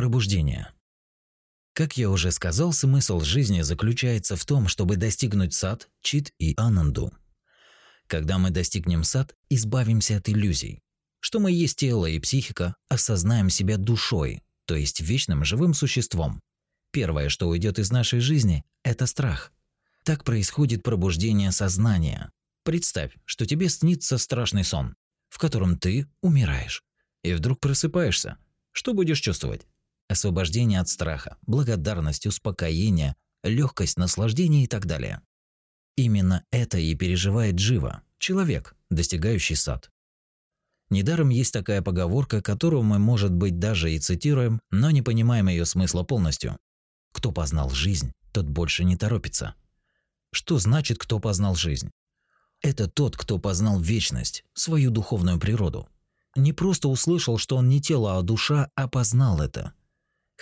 Пробуждение. Как я уже сказал, смысл жизни заключается в том, чтобы достигнуть сад, чит и ананду. Когда мы достигнем сад, избавимся от иллюзий, что мы есть тело и психика, осознаем себя душой, то есть вечным живым существом. Первое, что уйдет из нашей жизни, это страх. Так происходит пробуждение сознания. Представь, что тебе снится страшный сон, в котором ты умираешь, и вдруг просыпаешься. Что будешь чувствовать? Освобождение от страха, благодарность, успокоение, легкость, наслаждение и так далее. Именно это и переживает Джива, человек, достигающий сад. Недаром есть такая поговорка, которую мы, может быть, даже и цитируем, но не понимаем ее смысла полностью. Кто познал жизнь, тот больше не торопится. Что значит «кто познал жизнь»? Это тот, кто познал вечность, свою духовную природу. Не просто услышал, что он не тело, а душа, а познал это.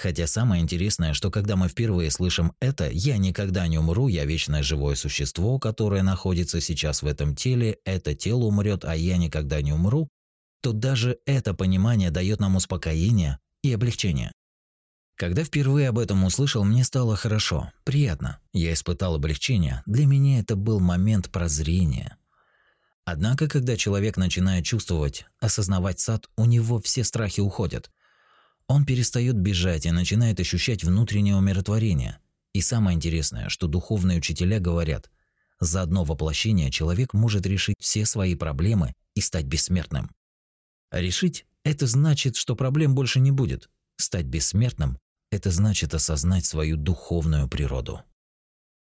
Хотя самое интересное, что когда мы впервые слышим это «я никогда не умру, я вечное живое существо, которое находится сейчас в этом теле, это тело умрет, а я никогда не умру», то даже это понимание дает нам успокоение и облегчение. Когда впервые об этом услышал, мне стало хорошо, приятно. Я испытал облегчение. Для меня это был момент прозрения. Однако, когда человек начинает чувствовать, осознавать сад, у него все страхи уходят. Он перестает бежать и начинает ощущать внутреннее умиротворение. И самое интересное, что духовные учителя говорят, за одно воплощение человек может решить все свои проблемы и стать бессмертным. Решить – это значит, что проблем больше не будет. Стать бессмертным – это значит осознать свою духовную природу.